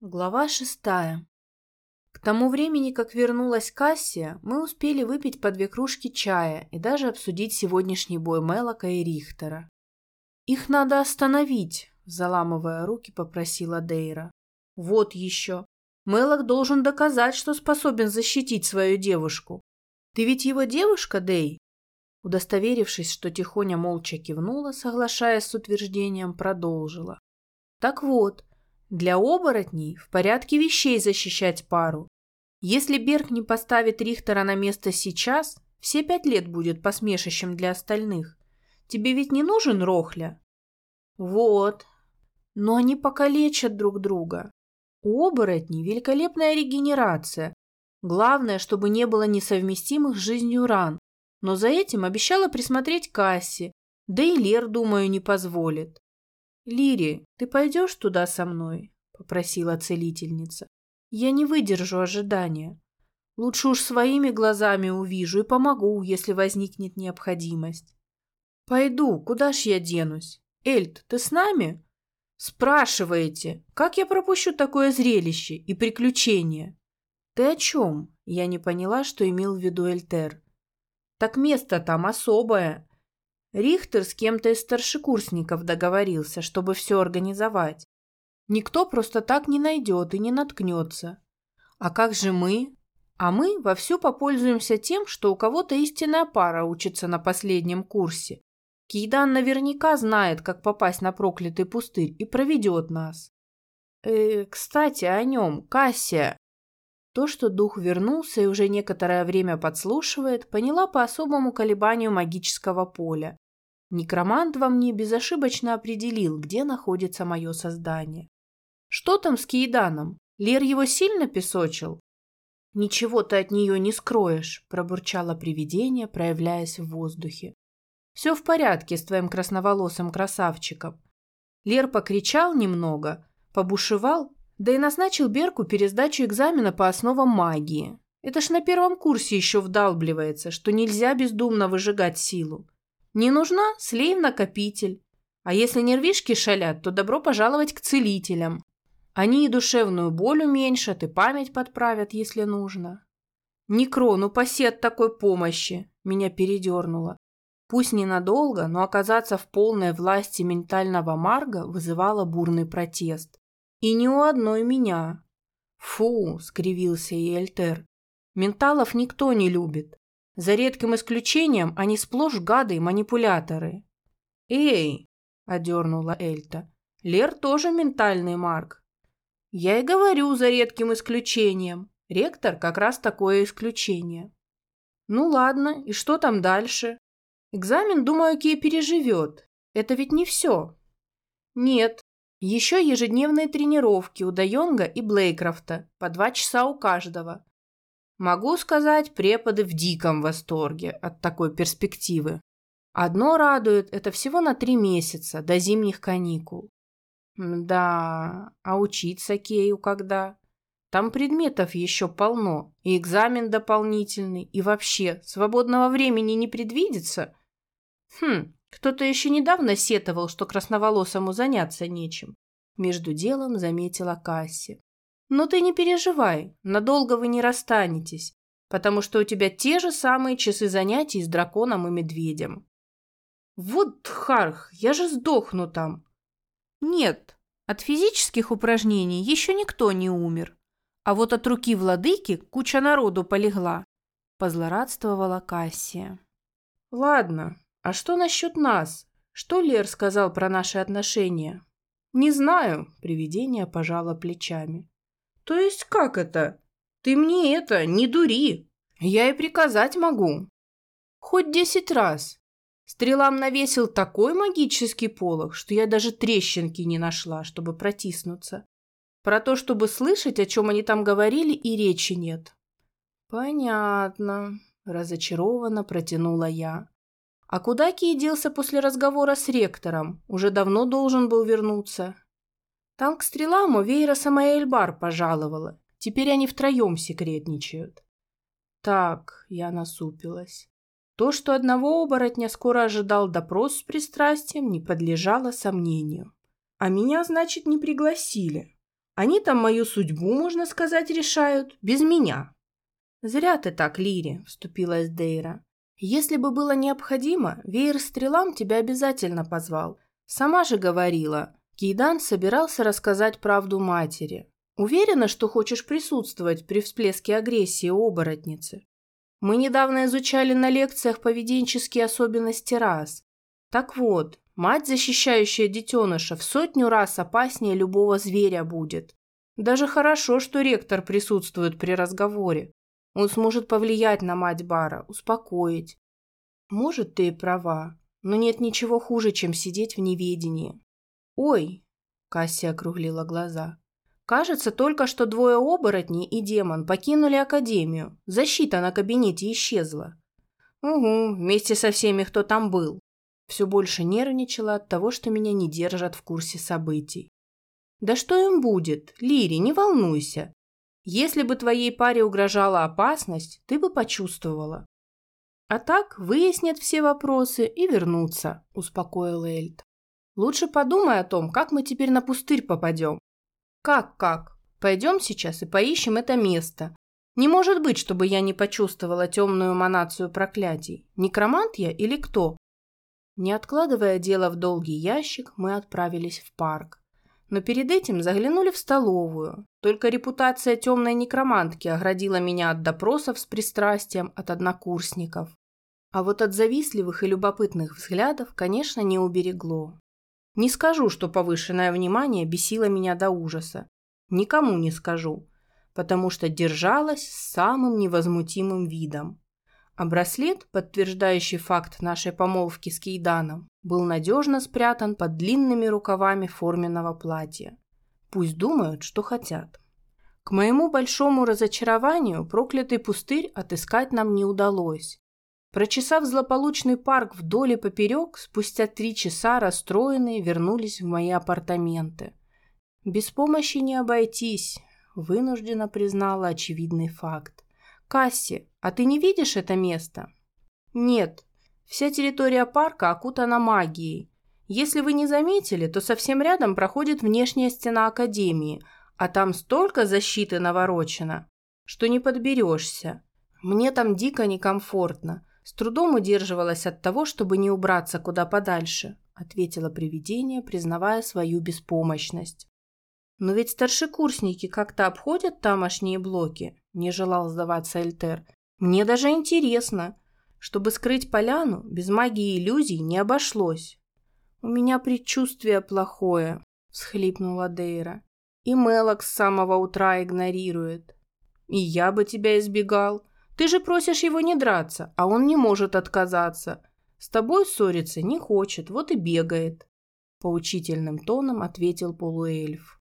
Глава шестая. К тому времени, как вернулась Кассия, мы успели выпить по две кружки чая и даже обсудить сегодняшний бой Мелока и Рихтера. «Их надо остановить», – заламывая руки, попросила Дейра. «Вот еще. Мелок должен доказать, что способен защитить свою девушку. Ты ведь его девушка, Дей?» Удостоверившись, что Тихоня молча кивнула, соглашаясь с утверждением, продолжила. «Так вот, для оборотней в порядке вещей защищать пару. Если Берг не поставит Рихтера на место сейчас, все пять лет будет посмешищем для остальных. Тебе ведь не нужен Рохля? Вот. Но они покалечат друг друга. У оборотней великолепная регенерация. Главное, чтобы не было несовместимых с жизнью ран. Но за этим обещала присмотреть Касси. Да и Лер, думаю, не позволит. «Лири, ты пойдешь туда со мной?» – попросила целительница. «Я не выдержу ожидания. Лучше уж своими глазами увижу и помогу, если возникнет необходимость». «Пойду, куда ж я денусь? Эльт, ты с нами?» «Спрашиваете, как я пропущу такое зрелище и приключение?» «Ты о чем?» Я не поняла, что имел в виду Эльтер. «Так место там особое, Рихтер с кем-то из старшекурсников договорился, чтобы все организовать. Никто просто так не найдет и не наткнется. А как же мы? А мы вовсю попользуемся тем, что у кого-то истинная пара учится на последнем курсе. Кейдан наверняка знает, как попасть на проклятый пустырь и проведет нас. Э, кстати, о нем, Кассия. То, что дух вернулся и уже некоторое время подслушивает, поняла по особому колебанию магического поля. Некромант во мне безошибочно определил, где находится мое создание. Что там с Кейданом? Лер его сильно песочил? Ничего ты от нее не скроешь, пробурчало привидение, проявляясь в воздухе. Все в порядке с твоим красноволосым красавчиком. Лер покричал немного, побушевал да и назначил Берку пересдачу экзамена по основам магии. Это ж на первом курсе еще вдалбливается, что нельзя бездумно выжигать силу. Не нужна – слей в накопитель. А если нервишки шалят, то добро пожаловать к целителям. Они и душевную боль уменьшат, и память подправят, если нужно. Некро, ну паси от такой помощи, меня передернуло. Пусть ненадолго, но оказаться в полной власти ментального марга вызывало бурный протест. И не у одной меня. Фу, скривился и Эльтер. Менталов никто не любит. За редким исключением они сплошь гады и манипуляторы. Эй, одернула Эльта. Лер тоже ментальный маг. Я и говорю за редким исключением. Ректор как раз такое исключение. Ну ладно, и что там дальше? Экзамен, думаю, Кей переживет. Это ведь не все. Нет, еще ежедневные тренировки у Дайонга и Блейкрофта, по два часа у каждого. Могу сказать, преподы в диком восторге от такой перспективы. Одно радует, это всего на три месяца, до зимних каникул. Да, а учиться Кею когда? Там предметов еще полно, и экзамен дополнительный, и вообще, свободного времени не предвидится. Хм, кто-то еще недавно сетовал, что красноволосому заняться нечем. Между делом заметила Касси. Но ты не переживай, надолго вы не расстанетесь, потому что у тебя те же самые часы занятий с драконом и медведем. Вот, Харх, я же сдохну там. Нет, от физических упражнений еще никто не умер. А вот от руки владыки куча народу полегла. Позлорадствовала Кассия. Ладно, а что насчет нас? Что Лер сказал про наши отношения? Не знаю, привидение пожало плечами. То есть как это? Ты мне это, не дури. Я и приказать могу. Хоть десять раз. Стрелам навесил такой магический полог, что я даже трещинки не нашла, чтобы протиснуться. Про то, чтобы слышать, о чем они там говорили, и речи нет. Понятно, разочарованно протянула я. А куда Кий после разговора с ректором? Уже давно должен был вернуться. Там к стрелам Вейра сама Эльбар пожаловала. Теперь они втроем секретничают. Так, я насупилась. То, что одного оборотня скоро ожидал допрос с пристрастием, не подлежало сомнению. А меня, значит, не пригласили. Они там мою судьбу, можно сказать, решают, без меня. «Зря ты так, Лири», – вступилась Дейра. «Если бы было необходимо, веер стрелам тебя обязательно позвал. Сама же говорила». Кейдан собирался рассказать правду матери. «Уверена, что хочешь присутствовать при всплеске агрессии оборотницы?» Мы недавно изучали на лекциях поведенческие особенности рас. Так вот, мать, защищающая детеныша, в сотню раз опаснее любого зверя будет. Даже хорошо, что ректор присутствует при разговоре. Он сможет повлиять на мать Бара, успокоить. Может, ты и права, но нет ничего хуже, чем сидеть в неведении. Ой, Кассия округлила глаза. Кажется, только что двое оборотней и демон покинули Академию. Защита на кабинете исчезла. Угу, вместе со всеми, кто там был. Все больше нервничала от того, что меня не держат в курсе событий. Да что им будет? Лири, не волнуйся. Если бы твоей паре угрожала опасность, ты бы почувствовала. А так выяснят все вопросы и вернутся, успокоил Эльд. Лучше подумай о том, как мы теперь на пустырь попадем. Как-как? Пойдем сейчас и поищем это место. Не может быть, чтобы я не почувствовала темную эманацию проклятий. Некромант я или кто? Не откладывая дело в долгий ящик, мы отправились в парк но перед этим заглянули в столовую. Только репутация темной некромантки оградила меня от допросов с пристрастием от однокурсников. А вот от завистливых и любопытных взглядов, конечно, не уберегло. Не скажу, что повышенное внимание бесило меня до ужаса. Никому не скажу, потому что держалась с самым невозмутимым видом а браслет, подтверждающий факт нашей помолвки с Кейданом, был надежно спрятан под длинными рукавами форменного платья. Пусть думают, что хотят. К моему большому разочарованию проклятый пустырь отыскать нам не удалось. Прочесав злополучный парк вдоль и поперек, спустя три часа расстроенные вернулись в мои апартаменты. Без помощи не обойтись, вынуждена признала очевидный факт. Касси, а ты не видишь это место? Нет. Вся территория парка окутана магией. Если вы не заметили, то совсем рядом проходит внешняя стена Академии, а там столько защиты наворочено, что не подберешься. Мне там дико некомфортно. С трудом удерживалась от того, чтобы не убраться куда подальше, ответила привидение, признавая свою беспомощность. Но ведь старшекурсники как-то обходят тамошние блоки, не желал сдаваться Эльтер. Мне даже интересно. Чтобы скрыть поляну, без магии иллюзий не обошлось. У меня предчувствие плохое, всхлипнула Дейра. И Мелок с самого утра игнорирует. И я бы тебя избегал. Ты же просишь его не драться, а он не может отказаться. С тобой ссориться не хочет, вот и бегает. Поучительным тоном ответил полуэльф.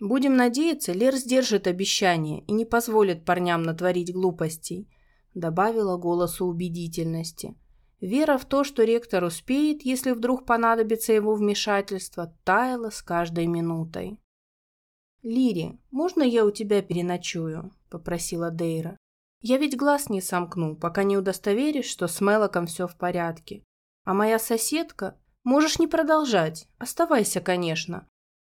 Будем надеяться, Лер сдержит обещание и не позволит парням натворить глупостей, добавила голосу убедительности. Вера в то, что ректор успеет, если вдруг понадобится его вмешательство, таяла с каждой минутой. «Лири, можно я у тебя переночую?» – попросила Дейра. «Я ведь глаз не сомкну, пока не удостоверишь, что с Мелоком все в порядке. А моя соседка... Можешь не продолжать. Оставайся, конечно.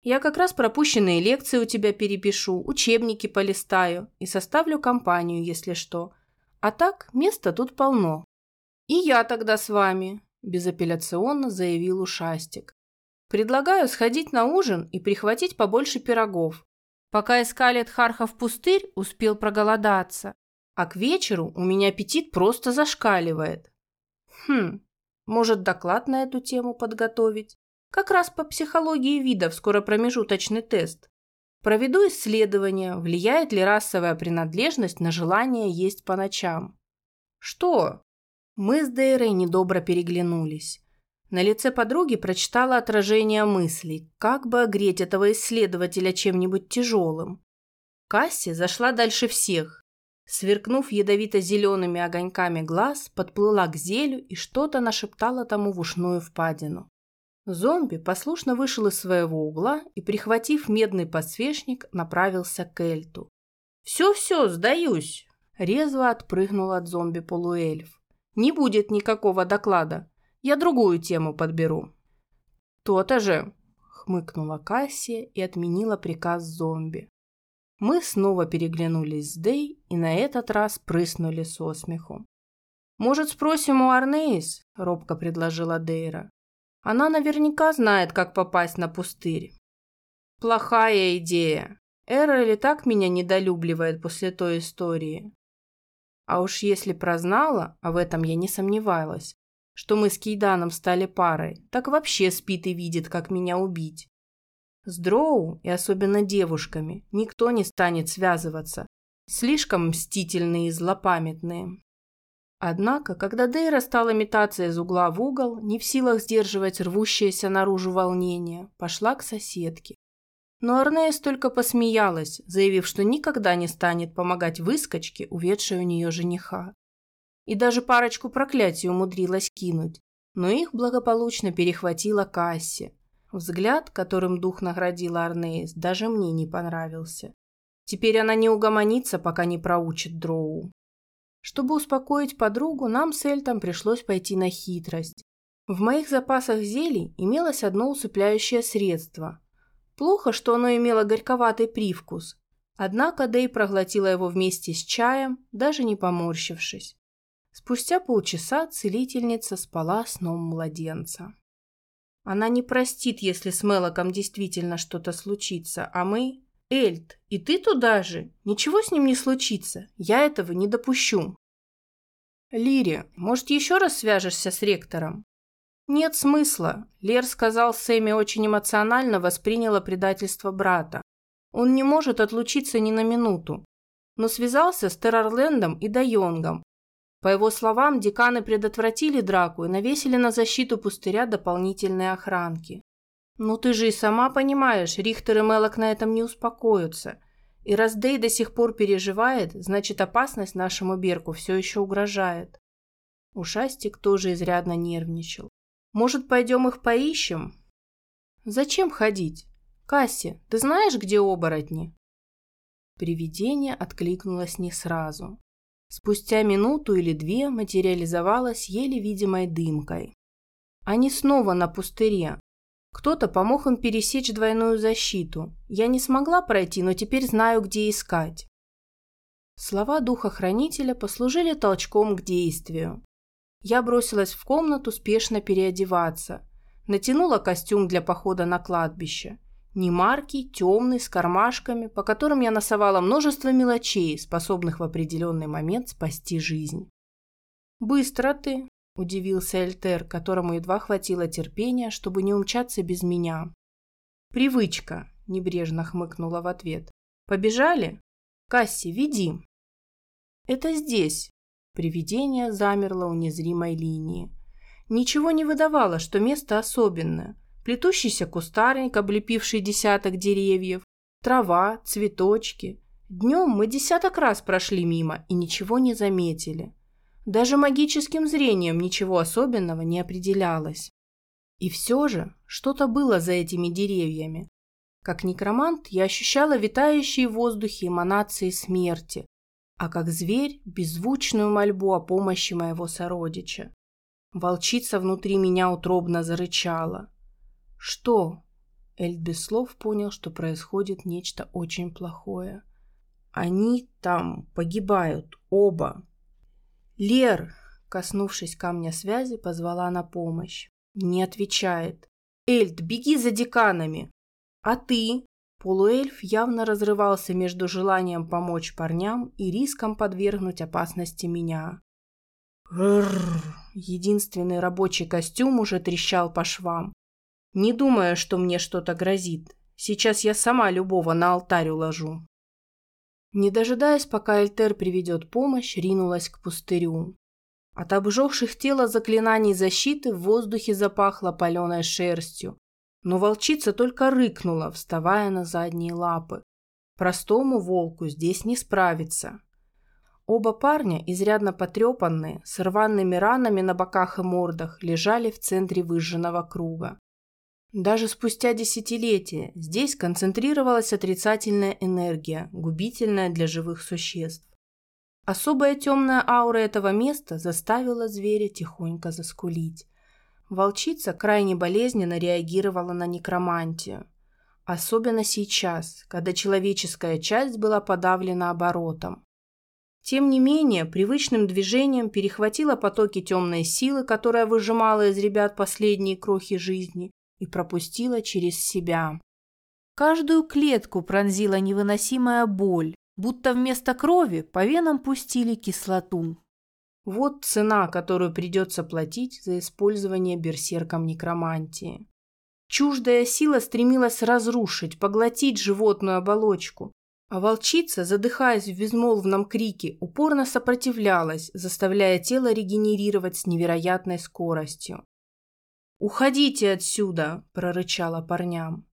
Я как раз пропущенные лекции у тебя перепишу, учебники полистаю и составлю компанию, если что. А так, места тут полно. И я тогда с вами, безапелляционно заявил ушастик. Предлагаю сходить на ужин и прихватить побольше пирогов. Пока искали Хархов пустырь, успел проголодаться. А к вечеру у меня аппетит просто зашкаливает. Хм, может доклад на эту тему подготовить? Как раз по психологии видов скоро промежуточный тест. Проведу исследование, влияет ли расовая принадлежность на желание есть по ночам. Что? Мы с Дейрой недобро переглянулись. На лице подруги прочитала отражение мыслей, как бы огреть этого исследователя чем-нибудь тяжелым. Касси зашла дальше всех. Сверкнув ядовито-зелеными огоньками глаз, подплыла к зелю и что-то нашептала тому в ушную впадину. Зомби послушно вышел из своего угла и, прихватив медный подсвечник, направился к Эльту. «Все-все, сдаюсь!» – резво отпрыгнул от зомби полуэльф. «Не будет никакого доклада. Я другую тему подберу». «То-то же!» – хмыкнула Кассия и отменила приказ зомби. Мы снова переглянулись с Дэй и на этот раз прыснули со смеху. «Может, спросим у Арнеис?» – робко предложила Дейра. «Она наверняка знает, как попасть на пустырь». «Плохая идея. Эрли так меня недолюбливает после той истории. А уж если прознала, а в этом я не сомневалась, что мы с Кейданом стали парой, так вообще спит и видит, как меня убить. С Дроу, и особенно девушками, никто не станет связываться. Слишком мстительные и злопамятные. Однако, когда Дейра стала метаться из угла в угол, не в силах сдерживать рвущееся наружу волнение, пошла к соседке. Но Арнеес только посмеялась, заявив, что никогда не станет помогать выскочке, уведшей у нее жениха. И даже парочку проклятий умудрилась кинуть, но их благополучно перехватила Касси. Взгляд, которым дух наградила Арнеис, даже мне не понравился. Теперь она не угомонится, пока не проучит Дроу. Чтобы успокоить подругу, нам с Эльтом пришлось пойти на хитрость. В моих запасах зелий имелось одно усыпляющее средство. Плохо, что оно имело горьковатый привкус. Однако Дэй проглотила его вместе с чаем, даже не поморщившись. Спустя полчаса целительница спала сном младенца. Она не простит, если с Мелоком действительно что-то случится, а мы... Эльт, и ты туда же? Ничего с ним не случится. Я этого не допущу. Лири, может, еще раз свяжешься с ректором? Нет смысла. Лер сказал, Сэмми очень эмоционально восприняла предательство брата. Он не может отлучиться ни на минуту. Но связался с Террарлендом и Дайонгом. По его словам, деканы предотвратили драку и навесили на защиту пустыря дополнительные охранки. «Ну ты же и сама понимаешь, Рихтер и Мелок на этом не успокоятся. И раз Дэй до сих пор переживает, значит опасность нашему Берку все еще угрожает». Ушастик тоже изрядно нервничал. «Может, пойдем их поищем?» «Зачем ходить? Касси, ты знаешь, где оборотни?» Привидение откликнулось не сразу. Спустя минуту или две материализовалось еле видимой дымкой. Они снова на пустыре, кто-то помог им пересечь двойную защиту. Я не смогла пройти, но теперь знаю, где искать. Слова духа-хранителя послужили толчком к действию. Я бросилась в комнату спешно переодеваться. Натянула костюм для похода на кладбище. Немаркий, темный, с кармашками, по которым я носовала множество мелочей, способных в определенный момент спасти жизнь. «Быстро ты», – удивился Эльтер, которому едва хватило терпения, чтобы не умчаться без меня. «Привычка», – небрежно хмыкнула в ответ. «Побежали? Касси, веди». «Это здесь». Привидение замерло у незримой линии. Ничего не выдавало, что место особенное. Плетущийся кустарник, облепивший десяток деревьев, трава, цветочки. Днем мы десяток раз прошли мимо и ничего не заметили. Даже магическим зрением ничего особенного не определялось. И все же что-то было за этими деревьями. Как некромант я ощущала витающие в воздухе эманации смерти, а как зверь – беззвучную мольбу о помощи моего сородича. Волчица внутри меня утробно зарычала. «Что?» Эльд без слов понял, что происходит нечто очень плохое. «Они там погибают, оба!» «Лер!» – коснувшись камня связи, позвала на помощь. Не отвечает. «Эльд, беги за деканами!» «А ты?» Полуэльф явно разрывался между желанием помочь парням и риском подвергнуть опасности меня. Рррр. Единственный рабочий костюм уже трещал по швам. Не думая, что мне что-то грозит. Сейчас я сама любого на алтарь уложу. Не дожидаясь, пока Эльтер приведет помощь, ринулась к пустырю. От обжегших тело заклинаний защиты в воздухе запахло паленой шерстью, но волчица только рыкнула, вставая на задние лапы. Простому волку здесь не справиться. Оба парня, изрядно потрепанные, с рваными ранами на боках и мордах, лежали в центре выжженного круга. Даже спустя десятилетия здесь концентрировалась отрицательная энергия, губительная для живых существ. Особая темная аура этого места заставила зверя тихонько заскулить. Волчица крайне болезненно реагировала на некромантию. Особенно сейчас, когда человеческая часть была подавлена оборотом. Тем не менее, привычным движением перехватила потоки темной силы, которая выжимала из ребят последние крохи жизни, и пропустила через себя. Каждую клетку пронзила невыносимая боль, будто вместо крови по венам пустили кислоту. Вот цена, которую придется платить за использование берсерком некромантии. Чуждая сила стремилась разрушить, поглотить животную оболочку, а волчица, задыхаясь в безмолвном крике, упорно сопротивлялась, заставляя тело регенерировать с невероятной скоростью. «Уходите отсюда!» – прорычала парням.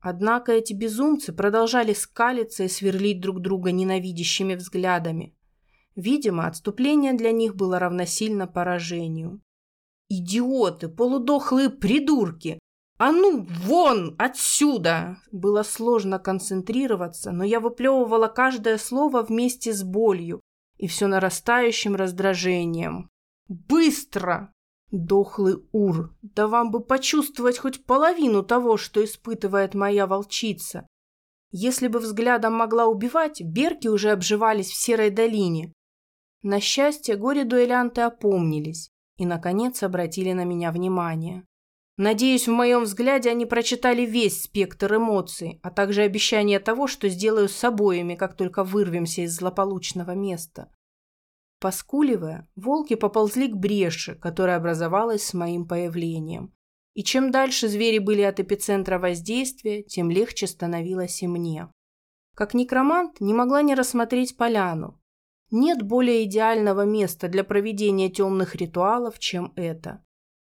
Однако эти безумцы продолжали скалиться и сверлить друг друга ненавидящими взглядами. Видимо, отступление для них было равносильно поражению. «Идиоты! Полудохлые придурки! «А ну, вон, отсюда!» Было сложно концентрироваться, но я выплевывала каждое слово вместе с болью и все нарастающим раздражением. «Быстро!» Дохлый Ур, да вам бы почувствовать хоть половину того, что испытывает моя волчица. Если бы взглядом могла убивать, берки уже обживались в серой долине. На счастье, горе-дуэлянты опомнились и, наконец, обратили на меня внимание. Надеюсь, в моем взгляде они прочитали весь спектр эмоций, а также обещание того, что сделаю с обоими, как только вырвемся из злополучного места. Поскуливая, волки поползли к бреши, которая образовалась с моим появлением. И чем дальше звери были от эпицентра воздействия, тем легче становилось и мне. Как некромант не могла не рассмотреть поляну. Нет более идеального места для проведения темных ритуалов, чем это.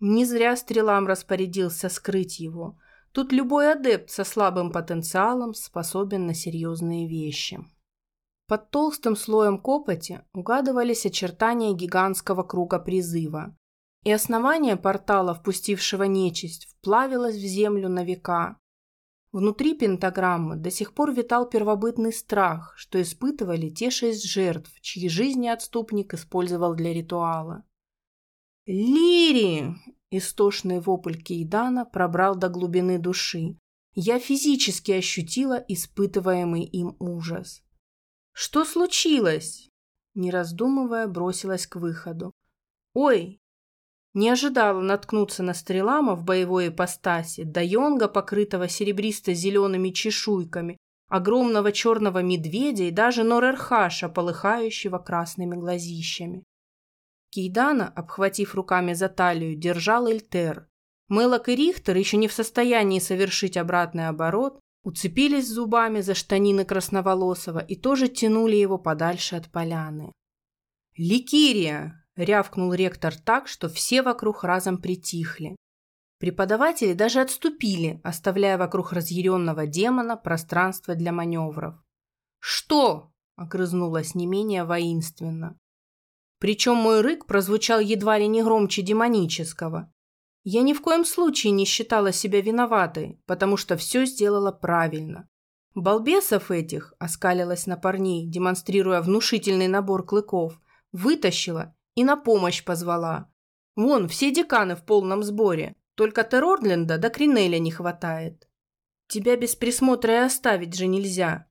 Не зря стрелам распорядился скрыть его. Тут любой адепт со слабым потенциалом способен на серьезные вещи. Под толстым слоем копоти угадывались очертания гигантского круга призыва, и основание портала, впустившего нечисть, вплавилось в землю на века. Внутри пентаграммы до сих пор витал первобытный страх, что испытывали те шесть жертв, чьи жизни отступник использовал для ритуала. «Лири!» – истошный вопль Кейдана пробрал до глубины души. Я физически ощутила испытываемый им ужас. «Что случилось?» Не раздумывая, бросилась к выходу. «Ой!» Не ожидала наткнуться на стрелама в боевой ипостаси, Дайонга, покрытого серебристо-зелеными чешуйками, огромного черного медведя и даже Норерхаша, полыхающего красными глазищами. Кейдана, обхватив руками за талию, держал Эльтер. Мелок и Рихтер, еще не в состоянии совершить обратный оборот, уцепились зубами за штанины Красноволосого и тоже тянули его подальше от поляны. «Ликирия!» – рявкнул ректор так, что все вокруг разом притихли. Преподаватели даже отступили, оставляя вокруг разъяренного демона пространство для маневров. «Что?» – огрызнулась не менее воинственно. Причем мой рык прозвучал едва ли не громче демонического. Я ни в коем случае не считала себя виноватой, потому что все сделала правильно. Балбесов этих, оскалилась на парней, демонстрируя внушительный набор клыков, вытащила и на помощь позвала. Вон, все деканы в полном сборе, только Терорленда до Кринеля не хватает. Тебя без присмотра и оставить же нельзя.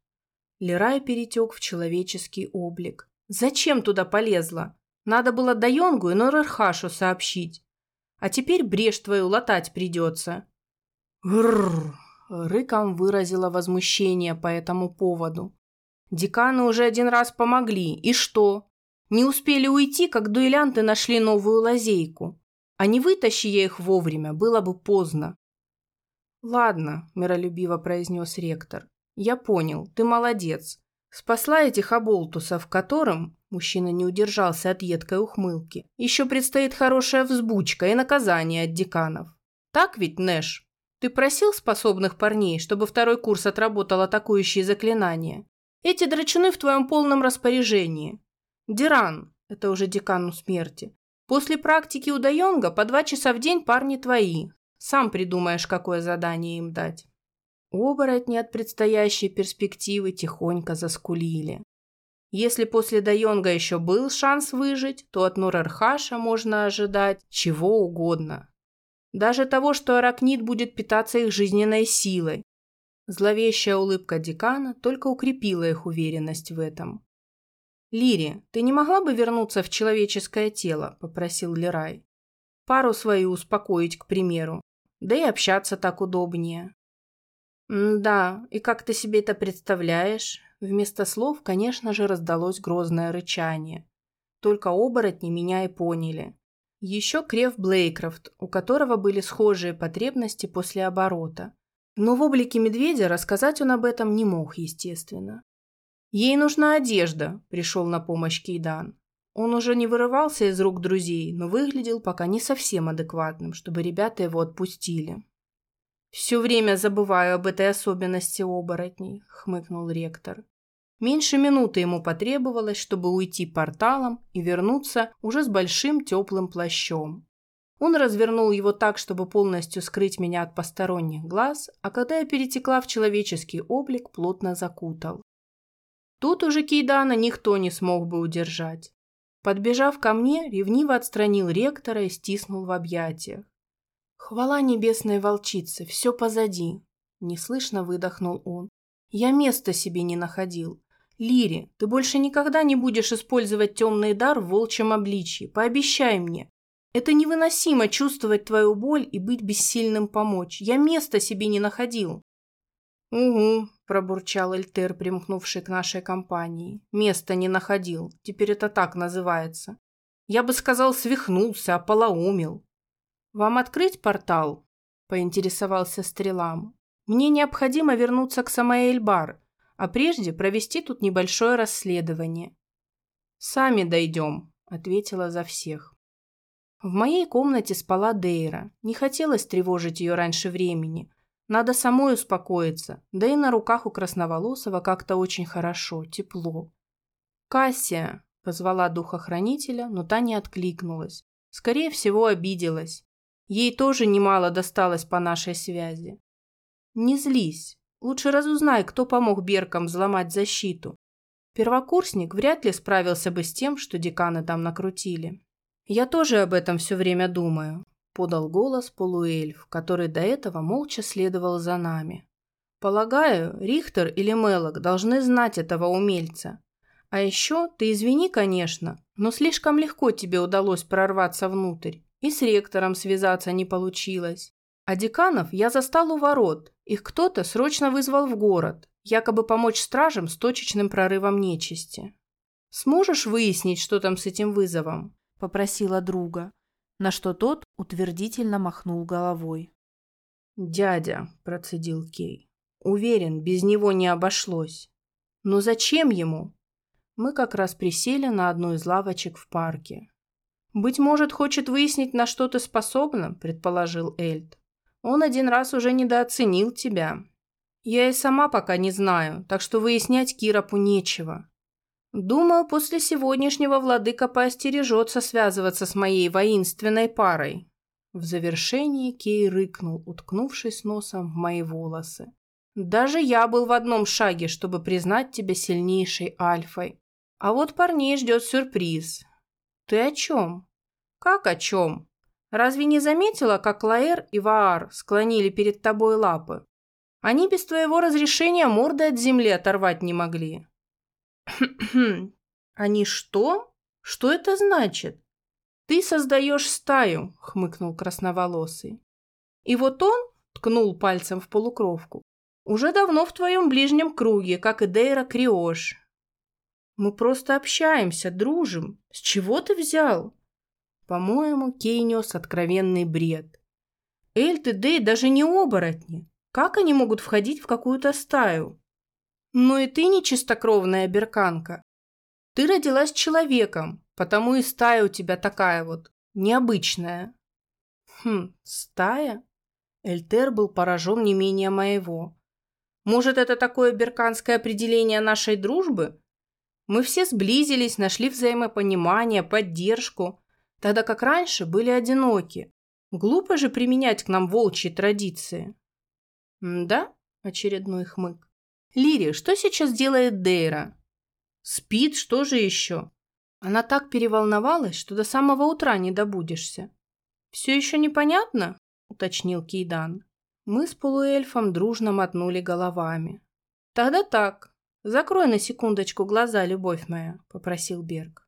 Лерай перетек в человеческий облик. Зачем туда полезла? Надо было Дайонгу и Норархашу сообщить. А теперь брешь твою латать придется. Грррр! Рыком выразила возмущение по этому поводу. Деканы уже один раз помогли. И что? Не успели уйти, как дуэлянты нашли новую лазейку. А не вытащи я их вовремя, было бы поздно. «Ладно», – миролюбиво произнес ректор. «Я понял, ты молодец. Спасла этих оболтусов, которым, мужчина не удержался от едкой ухмылки, еще предстоит хорошая взбучка и наказание от деканов. Так ведь, Нэш? Ты просил способных парней, чтобы второй курс отработал атакующие заклинания? Эти драчуны в твоем полном распоряжении. Диран, это уже декану смерти. После практики у Дайонга по два часа в день парни твои. Сам придумаешь, какое задание им дать. Оборотни от предстоящей перспективы тихонько заскулили. Если после Дайонга еще был шанс выжить, то от Нурархаша можно ожидать чего угодно. Даже того, что аракнит будет питаться их жизненной силой. Зловещая улыбка декана только укрепила их уверенность в этом. «Лири, ты не могла бы вернуться в человеческое тело?» – попросил Лерай. «Пару свою успокоить, к примеру. Да и общаться так удобнее». «Да, и как ты себе это представляешь?» Вместо слов, конечно же, раздалось грозное рычание. Только оборотни меня и поняли. Еще Крев Блейкрофт, у которого были схожие потребности после оборота. Но в облике медведя рассказать он об этом не мог, естественно. «Ей нужна одежда», – пришел на помощь Кейдан. Он уже не вырывался из рук друзей, но выглядел пока не совсем адекватным, чтобы ребята его отпустили. «Все время забываю об этой особенности оборотней», – хмыкнул ректор. Меньше минуты ему потребовалось, чтобы уйти порталом и вернуться уже с большим теплым плащом. Он развернул его так, чтобы полностью скрыть меня от посторонних глаз, а когда я перетекла в человеческий облик, плотно закутал. Тут уже Кейдана никто не смог бы удержать. Подбежав ко мне, ревниво отстранил ректора и стиснул в объятиях. «Хвала небесной волчице, все позади!» Неслышно выдохнул он. «Я места себе не находил. Лири, ты больше никогда не будешь использовать темный дар в волчьем обличье. Пообещай мне. Это невыносимо чувствовать твою боль и быть бессильным помочь. Я места себе не находил. Угу, пробурчал Эльтер, примкнувший к нашей компании. Места не находил. Теперь это так называется. Я бы сказал, свихнулся, ополоумил. Вам открыть портал? Поинтересовался Стрелам. Мне необходимо вернуться к Самаэльбар, а прежде провести тут небольшое расследование. Сами дойдем, ответила за всех. В моей комнате спала Дейра. Не хотелось тревожить ее раньше времени. Надо самой успокоиться. Да и на руках у красноволосого как-то очень хорошо, тепло. «Кассия!» – позвала духохранителя, но та не откликнулась. Скорее всего, обиделась. Ей тоже немало досталось по нашей связи. «Не злись. Лучше разузнай, кто помог Беркам взломать защиту. Первокурсник вряд ли справился бы с тем, что деканы там накрутили. «Я тоже об этом все время думаю», – подал голос полуэльф, который до этого молча следовал за нами. «Полагаю, Рихтер или Мелок должны знать этого умельца. А еще, ты извини, конечно, но слишком легко тебе удалось прорваться внутрь, и с ректором связаться не получилось. А деканов я застал у ворот, их кто-то срочно вызвал в город, якобы помочь стражам с точечным прорывом нечисти. Сможешь выяснить, что там с этим вызовом? попросила друга, на что тот утвердительно махнул головой. «Дядя», – процедил Кей, – «уверен, без него не обошлось. Но зачем ему?» Мы как раз присели на одну из лавочек в парке. «Быть может, хочет выяснить, на что ты способна», – предположил Эльд. «Он один раз уже недооценил тебя. Я и сама пока не знаю, так что выяснять Киропу нечего. Думаю, после сегодняшнего владыка поостережется связываться с моей воинственной парой. В завершении Кей рыкнул, уткнувшись носом в мои волосы. Даже я был в одном шаге, чтобы признать тебя сильнейшей альфой. А вот парней ждет сюрприз. Ты о чем? Как о чем? Разве не заметила, как Лаэр и Ваар склонили перед тобой лапы? Они без твоего разрешения морды от земли оторвать не могли. «Они что? Что это значит?» «Ты создаешь стаю», — хмыкнул красноволосый. «И вот он, — ткнул пальцем в полукровку, — уже давно в твоем ближнем круге, как и Дейра Криош. Мы просто общаемся, дружим. С чего ты взял?» По-моему, Кей нес откровенный бред. Эльт и Дей даже не оборотни. Как они могут входить в какую-то стаю? Но и ты не чистокровная берканка. Ты родилась человеком, потому и стая у тебя такая вот, необычная. Хм, стая? Эльтер был поражен не менее моего. Может, это такое берканское определение нашей дружбы? Мы все сблизились, нашли взаимопонимание, поддержку, тогда как раньше были одиноки. Глупо же применять к нам волчьи традиции. Да? Очередной хмык. Лири, что сейчас делает Дейра? Спит, что же еще? Она так переволновалась, что до самого утра не добудешься. Все еще непонятно? — уточнил Кейдан. Мы с полуэльфом дружно мотнули головами. «Тогда так. Закрой на секундочку глаза, любовь моя», — попросил Берг.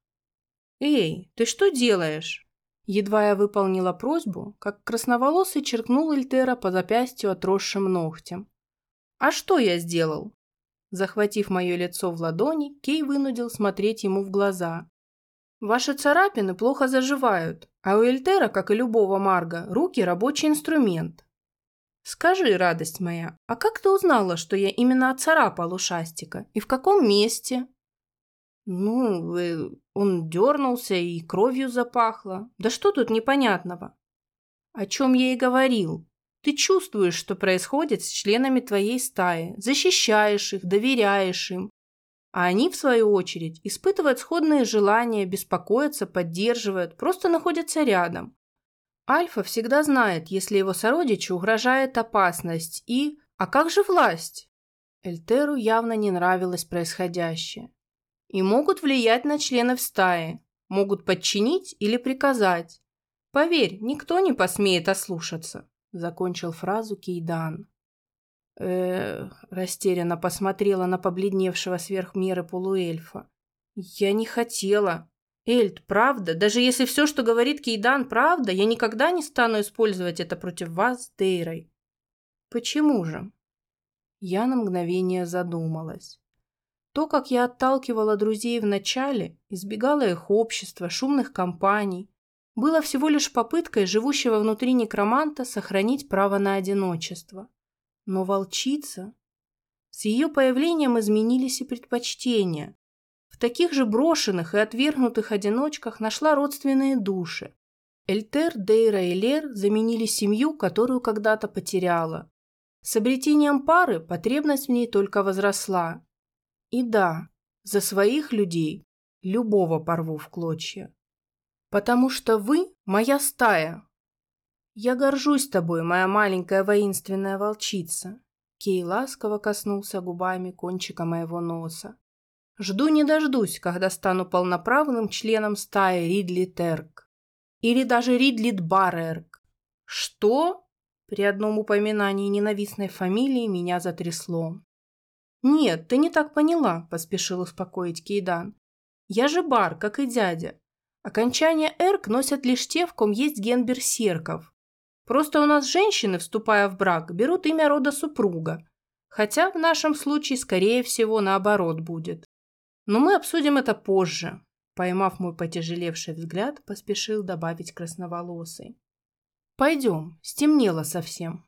«Эй, ты что делаешь?» Едва я выполнила просьбу, как красноволосый черкнул Эльтера по запястью отросшим ногтем. «А что я сделал?» Захватив мое лицо в ладони, Кей вынудил смотреть ему в глаза. «Ваши царапины плохо заживают, а у Эльтера, как и любого Марга, руки – рабочий инструмент. Скажи, радость моя, а как ты узнала, что я именно отцарапал ушастика? И в каком месте?» «Ну, э, он дернулся и кровью запахло. Да что тут непонятного?» «О чем я и говорил. Ты чувствуешь, что происходит с членами твоей стаи, защищаешь их, доверяешь им. А они, в свою очередь, испытывают сходные желания, беспокоятся, поддерживают, просто находятся рядом. Альфа всегда знает, если его сородичу угрожает опасность и... А как же власть? Эльтеру явно не нравилось происходящее. И могут влиять на членов стаи, могут подчинить или приказать. Поверь, никто не посмеет ослушаться закончил фразу Кейдан. Э, растерянно посмотрела на побледневшего сверх меры полуэльфа. Я не хотела. Эльд, правда, даже если все, что говорит Кейдан, правда, я никогда не стану использовать это против вас с Дейрой. Почему же? Я на мгновение задумалась. То, как я отталкивала друзей в начале, избегала их общества, шумных компаний, было всего лишь попыткой живущего внутри некроманта сохранить право на одиночество. Но волчица... С ее появлением изменились и предпочтения. В таких же брошенных и отвергнутых одиночках нашла родственные души. Эльтер, Дейра и Лер заменили семью, которую когда-то потеряла. С обретением пары потребность в ней только возросла. И да, за своих людей любого порву в клочья потому что вы моя стая. Я горжусь тобой, моя маленькая воинственная волчица. Кей ласково коснулся губами кончика моего носа. Жду не дождусь, когда стану полноправным членом стаи Ридли Терк. Или даже Ридли Барерк. Что? При одном упоминании ненавистной фамилии меня затрясло. «Нет, ты не так поняла», – поспешил успокоить Кейдан. «Я же бар, как и дядя. Окончание «эрк» носят лишь те, в ком есть ген берсерков. Просто у нас женщины, вступая в брак, берут имя рода супруга. Хотя в нашем случае, скорее всего, наоборот будет. Но мы обсудим это позже. Поймав мой потяжелевший взгляд, поспешил добавить красноволосый. «Пойдем, стемнело совсем».